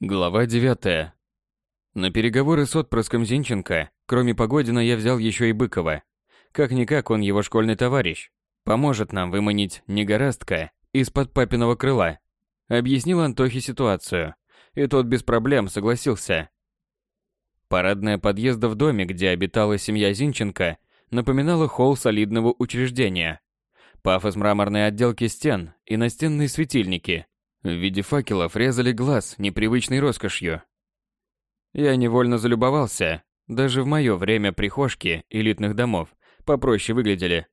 Глава 9. На переговоры с отпрыском Зинченко, кроме Погодина, я взял еще и Быкова. Как-никак он его школьный товарищ. Поможет нам выманить негорастка из-под папиного крыла. Объяснил Антохе ситуацию. И тот без проблем согласился. Парадная подъезда в доме, где обитала семья Зинченко, напоминала холл солидного учреждения. Пафос мраморной отделки стен и настенные светильники – в виде факелов резали глаз непривычной роскошью. Я невольно залюбовался. Даже в мое время прихожки элитных домов попроще выглядели.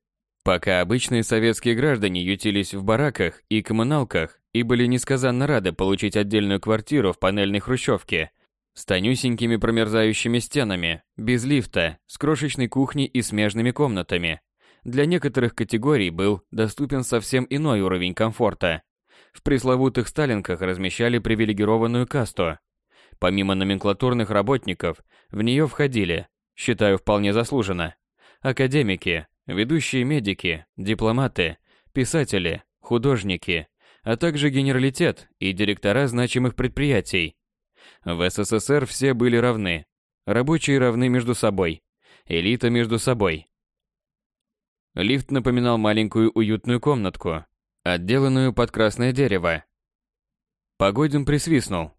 Пока обычные советские граждане ютились в бараках и коммуналках и были несказанно рады получить отдельную квартиру в панельной хрущевке с тонюсенькими промерзающими стенами, без лифта, с крошечной кухней и смежными комнатами. Для некоторых категорий был доступен совсем иной уровень комфорта. В пресловутых сталинках размещали привилегированную касту. Помимо номенклатурных работников, в нее входили, считаю вполне заслуженно, академики, ведущие медики, дипломаты, писатели, художники, а также генералитет и директора значимых предприятий. В СССР все были равны. Рабочие равны между собой, элита между собой. Лифт напоминал маленькую уютную комнатку, отделанную под красное дерево. Погодин присвистнул.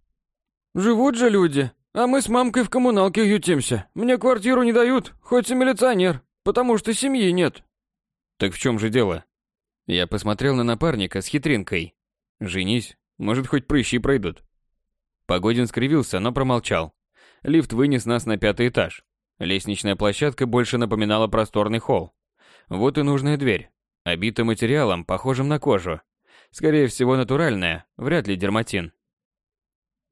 «Живут же люди, а мы с мамкой в коммуналке ютимся. Мне квартиру не дают, хоть и милиционер, потому что семьи нет». «Так в чем же дело?» Я посмотрел на напарника с хитринкой. «Женись, может, хоть прыщи пройдут». Погодин скривился, но промолчал. Лифт вынес нас на пятый этаж. Лестничная площадка больше напоминала просторный холл. Вот и нужная дверь. Обита материалом, похожим на кожу. Скорее всего, натуральная, вряд ли дерматин.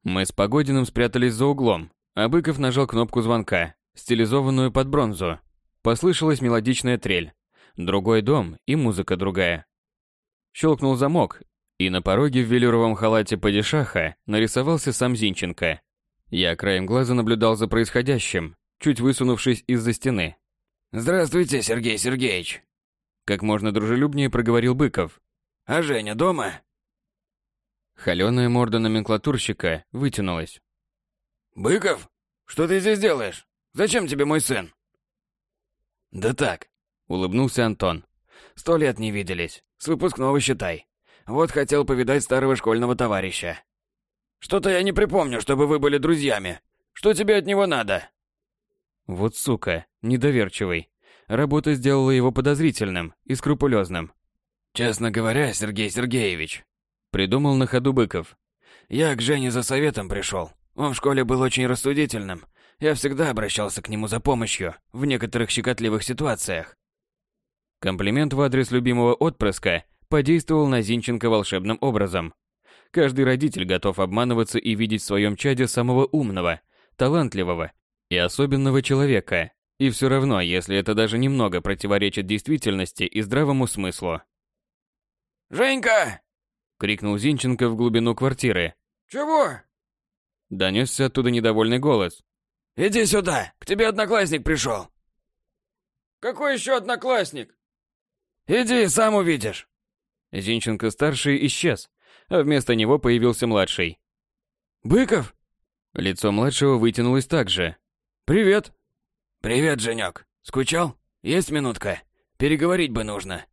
Мы с Погодиным спрятались за углом, а Быков нажал кнопку звонка, стилизованную под бронзу. Послышалась мелодичная трель. Другой дом и музыка другая. Щелкнул замок, и на пороге в велюровом халате падишаха нарисовался сам Зинченко. Я краем глаза наблюдал за происходящим, чуть высунувшись из-за стены. «Здравствуйте, Сергей Сергеевич!» Как можно дружелюбнее проговорил Быков. «А Женя дома?» Холёная морда номенклатурщика вытянулась. «Быков? Что ты здесь делаешь? Зачем тебе мой сын?» «Да так», — улыбнулся Антон. «Сто лет не виделись. С выпускного считай. Вот хотел повидать старого школьного товарища. Что-то я не припомню, чтобы вы были друзьями. Что тебе от него надо?» Вот сука, недоверчивый. Работа сделала его подозрительным и скрупулезным. «Честно говоря, Сергей Сергеевич», — придумал на ходу Быков. «Я к Жене за советом пришел. Он в школе был очень рассудительным. Я всегда обращался к нему за помощью в некоторых щекотливых ситуациях». Комплимент в адрес любимого отпрыска подействовал на Зинченко волшебным образом. Каждый родитель готов обманываться и видеть в своем чаде самого умного, талантливого и особенного человека, и все равно, если это даже немного противоречит действительности и здравому смыслу. «Женька!» — крикнул Зинченко в глубину квартиры. «Чего?» Донесся оттуда недовольный голос. «Иди сюда, к тебе одноклассник пришел». «Какой еще одноклассник?» «Иди, сам увидишь». Зинченко-старший исчез, а вместо него появился младший. «Быков?» Лицо младшего вытянулось так же. «Привет», «Привет, Женек. Скучал? Есть минутка? Переговорить бы нужно».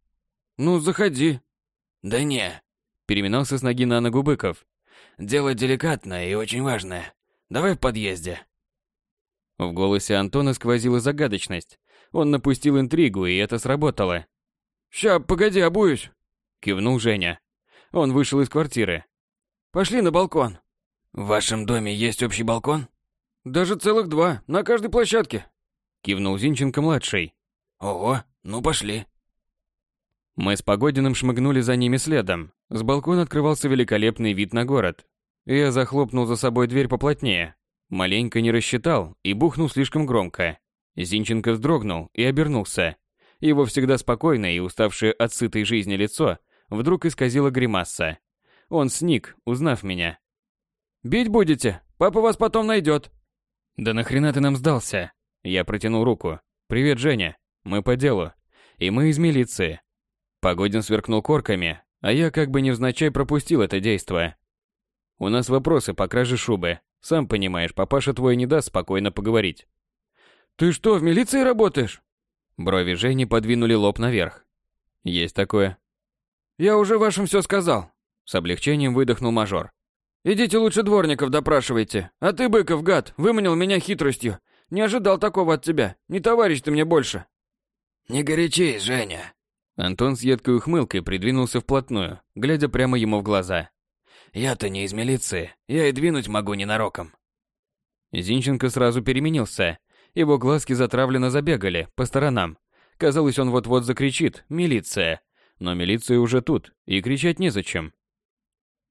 «Ну, заходи». «Да не». Переминался с ноги на ногу Быков. «Дело деликатное и очень важное. Давай в подъезде». В голосе Антона сквозила загадочность. Он напустил интригу, и это сработало. «Ща, погоди, обуюсь», — кивнул Женя. Он вышел из квартиры. «Пошли на балкон». «В вашем доме есть общий балкон?» «Даже целых два, на каждой площадке» кивнул Зинченко-младший. Ого, ну пошли. Мы с Погодиным шмыгнули за ними следом. С балкона открывался великолепный вид на город. Я захлопнул за собой дверь поплотнее. Маленько не рассчитал и бухнул слишком громко. Зинченко вздрогнул и обернулся. Его всегда спокойное и уставшее от сытой жизни лицо вдруг исказило гримаса. Он сник, узнав меня. «Бить будете? Папа вас потом найдет». «Да нахрена ты нам сдался?» Я протянул руку. «Привет, Женя. Мы по делу. И мы из милиции». Погодин сверкнул корками, а я как бы невзначай пропустил это действо. У нас вопросы по краже шубы. Сам понимаешь, папаша твой не даст спокойно поговорить. Ты что, в милиции работаешь? Брови Жени подвинули лоб наверх. Есть такое. Я уже вашим все сказал. С облегчением выдохнул мажор. Идите лучше дворников допрашивайте. А ты, Быков, гад, выманил меня хитростью. Не ожидал такого от тебя. Не товарищ ты мне больше. Не горячись, Женя. Антон с едкой ухмылкой придвинулся вплотную, глядя прямо ему в глаза. Я-то не из милиции. Я и двинуть могу ненароком. Зинченко сразу переменился. Его глазки затравленно забегали по сторонам. Казалось, он вот-вот закричит «Милиция!». Но милиция уже тут, и кричать незачем.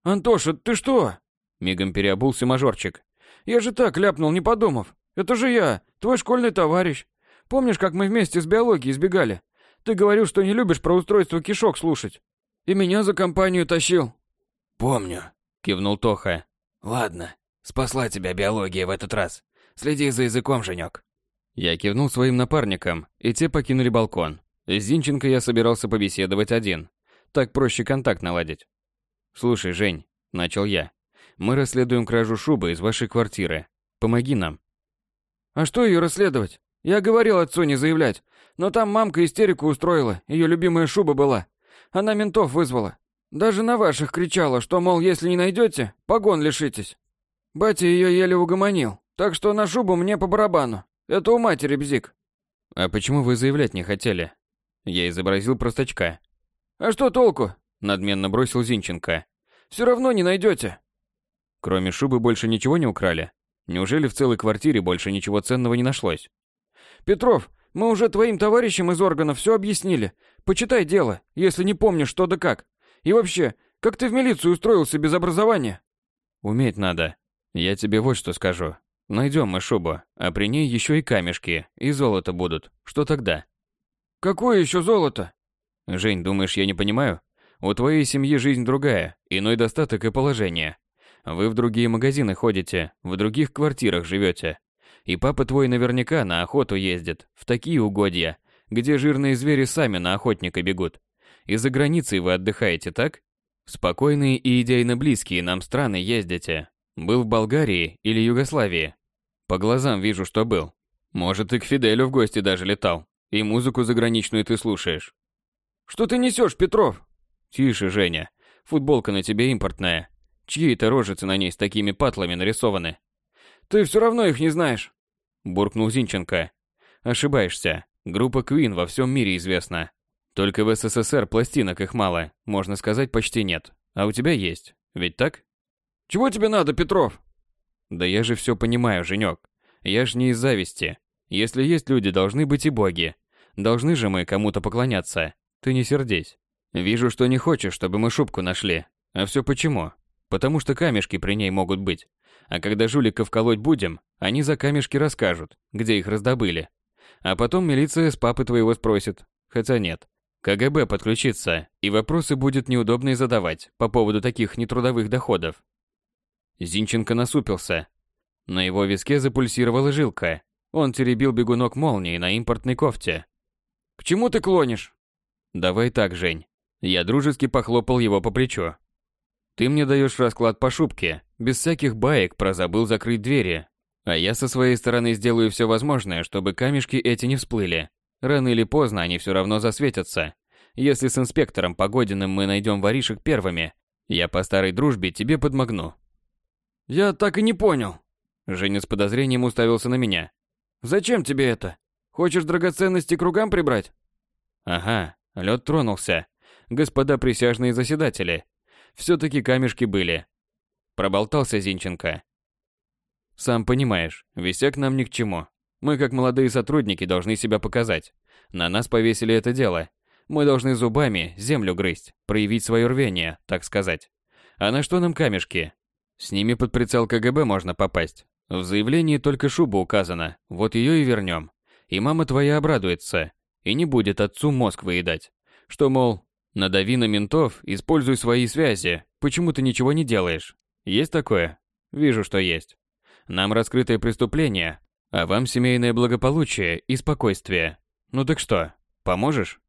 «Антоша, ты что?» Мигом переобулся мажорчик. «Я же так ляпнул, не подумав. Это же я, твой школьный товарищ. Помнишь, как мы вместе с биологией избегали? Ты говорил, что не любишь про устройство кишок слушать. И меня за компанию тащил». «Помню», — кивнул Тоха. «Ладно, спасла тебя биология в этот раз. Следи за языком, Женек». Я кивнул своим напарникам, и те покинули балкон. С Зинченко я собирался побеседовать один. Так проще контакт наладить. «Слушай, Жень», — начал я, — «мы расследуем кражу шубы из вашей квартиры. Помоги нам». «А что ее расследовать? Я говорил отцу не заявлять, но там мамка истерику устроила, ее любимая шуба была. Она ментов вызвала. Даже на ваших кричала, что, мол, если не найдете, погон лишитесь. Батя ее еле угомонил, так что на шубу мне по барабану. Это у матери бзик. А почему вы заявлять не хотели? Я изобразил простачка. А что толку? Надменно бросил Зинченко. Все равно не найдете. Кроме шубы больше ничего не украли? Неужели в целой квартире больше ничего ценного не нашлось? Петров, мы уже твоим товарищам из органов все объяснили. Почитай дело, если не помнишь что да как. И вообще, как ты в милицию устроился без образования? Уметь надо. Я тебе вот что скажу. Найдем мы шубу, а при ней еще и камешки, и золото будут. Что тогда? Какое еще золото? Жень, думаешь, я не понимаю? У твоей семьи жизнь другая, иной достаток и положение. Вы в другие магазины ходите, в других квартирах живете. И папа твой наверняка на охоту ездит, в такие угодья, где жирные звери сами на охотника бегут. И за границей вы отдыхаете, так? Спокойные и идейно близкие нам страны ездите. Был в Болгарии или Югославии? По глазам вижу, что был. Может, и к Фиделю в гости даже летал. И музыку заграничную ты слушаешь. Что ты несешь, Петров? Тише, Женя. Футболка на тебе импортная. Чьи это рожицы на ней с такими патлами нарисованы? Ты все равно их не знаешь. Буркнул Зинченко. Ошибаешься. Группа Queen во всем мире известна. Только в СССР пластинок их мало, можно сказать, почти нет. А у тебя есть, ведь так? Чего тебе надо, Петров? Да я же все понимаю, Женек. Я ж не из зависти. Если есть люди, должны быть и боги. Должны же мы кому-то поклоняться. Ты не сердись. Вижу, что не хочешь, чтобы мы шубку нашли. А все почему? Потому что камешки при ней могут быть. А когда жуликов колоть будем, они за камешки расскажут, где их раздобыли. А потом милиция с папы твоего спросит. Хотя нет, КГБ подключится, и вопросы будет неудобно задавать по поводу таких нетрудовых доходов. Зинченко насупился. На его виске запульсировала жилка. Он теребил бегунок молнии на импортной кофте. «К чему ты клонишь?» «Давай так, Жень». Я дружески похлопал его по плечу. «Ты мне даешь расклад по шубке, без всяких баек про забыл закрыть двери. А я со своей стороны сделаю все возможное, чтобы камешки эти не всплыли. Рано или поздно они все равно засветятся. Если с инспектором Погодиным мы найдем воришек первыми, я по старой дружбе тебе подмогну. Я так и не понял. Женя с подозрением уставился на меня. Зачем тебе это? Хочешь драгоценности кругам прибрать? Ага, лед тронулся. Господа присяжные заседатели. Все-таки камешки были. Проболтался Зинченко. Сам понимаешь, висяк нам ни к чему. Мы, как молодые сотрудники, должны себя показать. На нас повесили это дело. Мы должны зубами землю грызть, проявить свое рвение, так сказать. А на что нам камешки? С ними под прицел КГБ можно попасть. В заявлении только шуба указана, вот ее и вернем. И мама твоя обрадуется, и не будет отцу мозг выедать. Что, мол, надави на ментов, используй свои связи, почему ты ничего не делаешь? Есть такое? Вижу, что есть. Нам раскрытое преступление, а вам семейное благополучие и спокойствие. Ну так что, поможешь?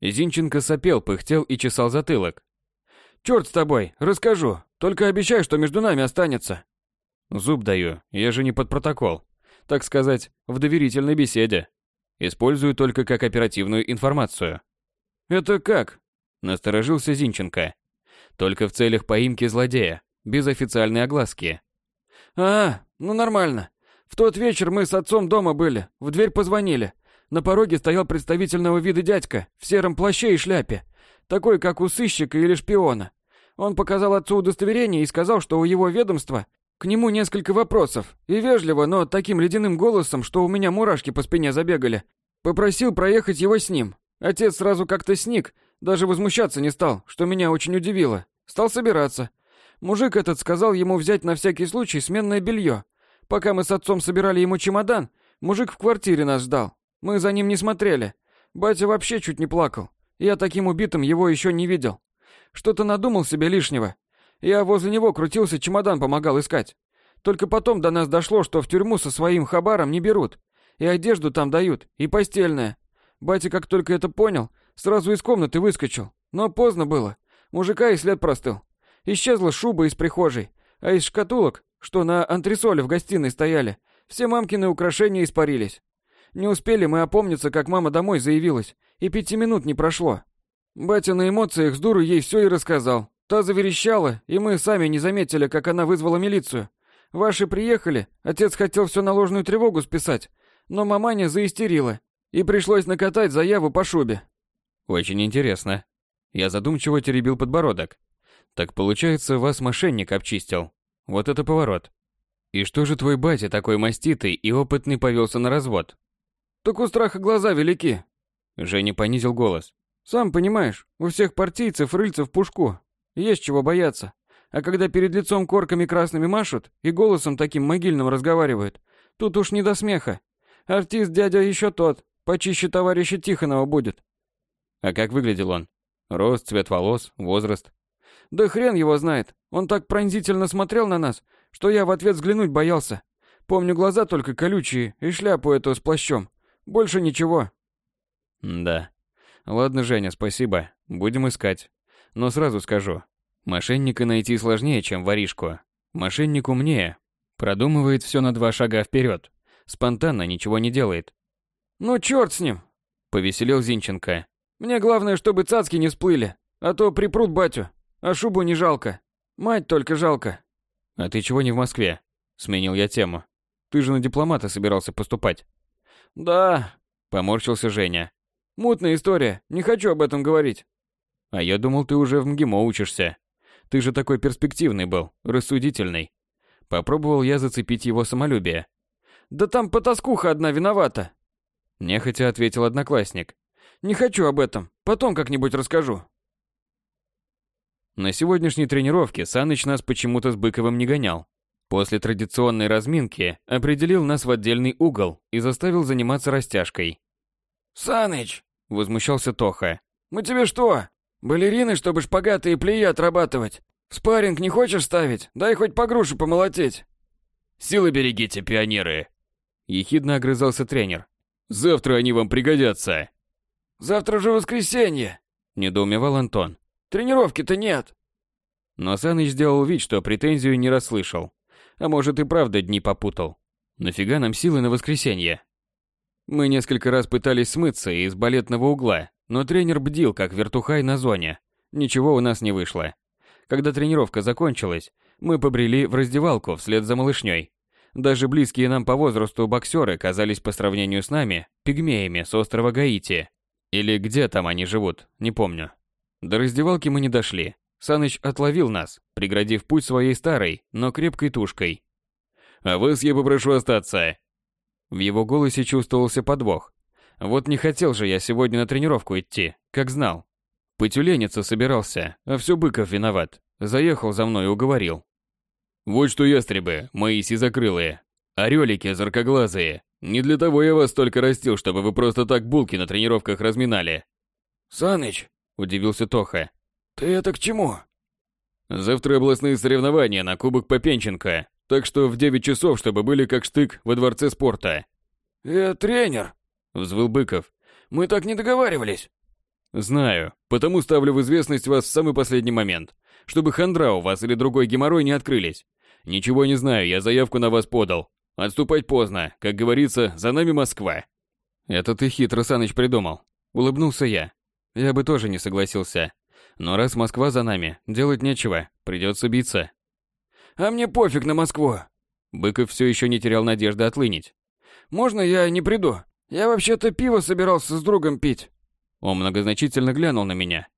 Зинченко сопел, пыхтел и чесал затылок. Черт с тобой, расскажу. Только обещай, что между нами останется. Зуб даю, я же не под протокол. Так сказать, в доверительной беседе. Использую только как оперативную информацию. Это как? Насторожился Зинченко. Только в целях поимки злодея, без официальной огласки. А, ну нормально. В тот вечер мы с отцом дома были, в дверь позвонили. На пороге стоял представительного вида дядька в сером плаще и шляпе, такой, как у сыщика или шпиона. Он показал отцу удостоверение и сказал, что у его ведомства к нему несколько вопросов, и вежливо, но таким ледяным голосом, что у меня мурашки по спине забегали, попросил проехать его с ним. Отец сразу как-то сник, даже возмущаться не стал, что меня очень удивило. Стал собираться. Мужик этот сказал ему взять на всякий случай сменное белье. Пока мы с отцом собирали ему чемодан, мужик в квартире нас ждал. Мы за ним не смотрели. Батя вообще чуть не плакал. Я таким убитым его еще не видел. Что-то надумал себе лишнего. Я возле него крутился, чемодан помогал искать. Только потом до нас дошло, что в тюрьму со своим хабаром не берут. И одежду там дают, и постельное. Батя как только это понял, сразу из комнаты выскочил. Но поздно было. Мужика и след простыл. Исчезла шуба из прихожей, а из шкатулок, что на антресоле в гостиной стояли, все мамкины украшения испарились. Не успели мы опомниться, как мама домой заявилась, и пяти минут не прошло. Батя на эмоциях с дуру ей все и рассказал. Та заверещала, и мы сами не заметили, как она вызвала милицию. Ваши приехали, отец хотел все на ложную тревогу списать, но маманя заистерила, и пришлось накатать заяву по шубе. Очень интересно. Я задумчиво теребил подбородок. Так получается, вас мошенник обчистил. Вот это поворот. И что же твой батя такой маститый и опытный повелся на развод? Так у страха глаза велики. Женя понизил голос. Сам понимаешь, у всех партийцев рыльца в пушку. Есть чего бояться. А когда перед лицом корками красными машут и голосом таким могильным разговаривают, тут уж не до смеха. Артист дядя еще тот, почище товарища Тихонова будет. А как выглядел он? Рост, цвет волос, возраст? Да хрен его знает. Он так пронзительно смотрел на нас, что я в ответ взглянуть боялся. Помню глаза только колючие и шляпу эту с плащом. Больше ничего. Да. Ладно, Женя, спасибо. Будем искать. Но сразу скажу. Мошенника найти сложнее, чем воришку. Мошенник умнее. Продумывает все на два шага вперед. Спонтанно ничего не делает. Ну черт с ним. Повеселел Зинченко. Мне главное, чтобы цацки не всплыли. А то припрут батю. А шубу не жалко. Мать только жалко. А ты чего не в Москве? Сменил я тему. Ты же на дипломата собирался поступать. Да, поморщился Женя. Мутная история. Не хочу об этом говорить. А я думал, ты уже в МГИМО учишься. Ты же такой перспективный был, рассудительный. Попробовал я зацепить его самолюбие. Да там потаскуха одна виновата. Нехотя ответил одноклассник. Не хочу об этом. Потом как-нибудь расскажу. На сегодняшней тренировке Саныч нас почему-то с Быковым не гонял. После традиционной разминки определил нас в отдельный угол и заставил заниматься растяжкой. «Саныч!» – возмущался Тоха. «Мы тебе что, балерины, чтобы шпагаты и плеи отрабатывать? Спарринг не хочешь ставить? Дай хоть по грушу помолотеть!» «Силы берегите, пионеры!» – ехидно огрызался тренер. «Завтра они вам пригодятся!» «Завтра же воскресенье!» – недоумевал Антон. Тренировки-то нет. Но Саныч сделал вид, что претензию не расслышал. А может и правда дни попутал. Нафига нам силы на воскресенье? Мы несколько раз пытались смыться из балетного угла, но тренер бдил, как вертухай на зоне. Ничего у нас не вышло. Когда тренировка закончилась, мы побрели в раздевалку вслед за малышней. Даже близкие нам по возрасту боксеры казались по сравнению с нами пигмеями с острова Гаити. Или где там они живут, не помню. До раздевалки мы не дошли. Саныч отловил нас, преградив путь своей старой, но крепкой тушкой. «А вас я попрошу остаться!» В его голосе чувствовался подвох. Вот не хотел же я сегодня на тренировку идти, как знал. Потюлениться собирался, а все Быков виноват. Заехал за мной и уговорил. «Вот что ястребы, мои сизокрылые. Орелики заркоглазые. Не для того я вас только растил, чтобы вы просто так булки на тренировках разминали». «Саныч, Удивился Тоха. Ты это к чему? Завтра областные соревнования на Кубок Попенченко, так что в 9 часов, чтобы были как штык во дворце спорта. Э, тренер, взвыл Быков. Мы так не договаривались. Знаю, потому ставлю в известность вас в самый последний момент, чтобы хандра у вас или другой геморрой не открылись. Ничего не знаю, я заявку на вас подал. Отступать поздно, как говорится, за нами Москва. Это ты хитро, Саныч, придумал. Улыбнулся я. Я бы тоже не согласился. Но раз Москва за нами, делать нечего, придется биться. А мне пофиг на Москву. Быков все еще не терял надежды отлынить. Можно я не приду? Я вообще-то пиво собирался с другом пить. Он многозначительно глянул на меня.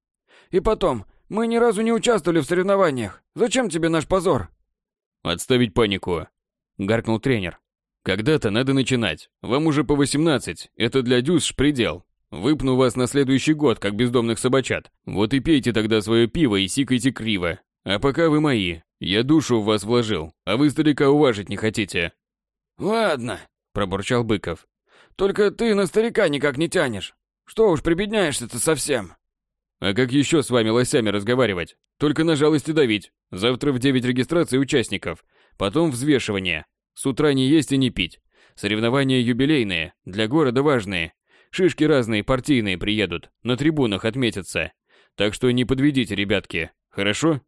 И потом, мы ни разу не участвовали в соревнованиях. Зачем тебе наш позор? Отставить панику, гаркнул тренер. Когда-то надо начинать. Вам уже по 18. Это для дюсш предел. Выпну вас на следующий год, как бездомных собачат. Вот и пейте тогда свое пиво и сикайте криво. А пока вы мои. Я душу в вас вложил, а вы старика уважить не хотите. Ладно, пробурчал Быков. Только ты на старика никак не тянешь. Что уж прибедняешься-то совсем. А как еще с вами лосями разговаривать? Только на жалости давить. Завтра в 9 регистрации участников, потом взвешивание. С утра не есть и не пить. Соревнования юбилейные, для города важные. Шишки разные партийные приедут, на трибунах отметятся. Так что не подведите, ребятки. Хорошо?